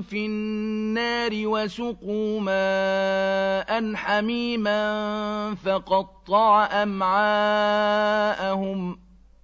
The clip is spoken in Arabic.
في النار وسقوا ماء حميما فقطع أمعاءهم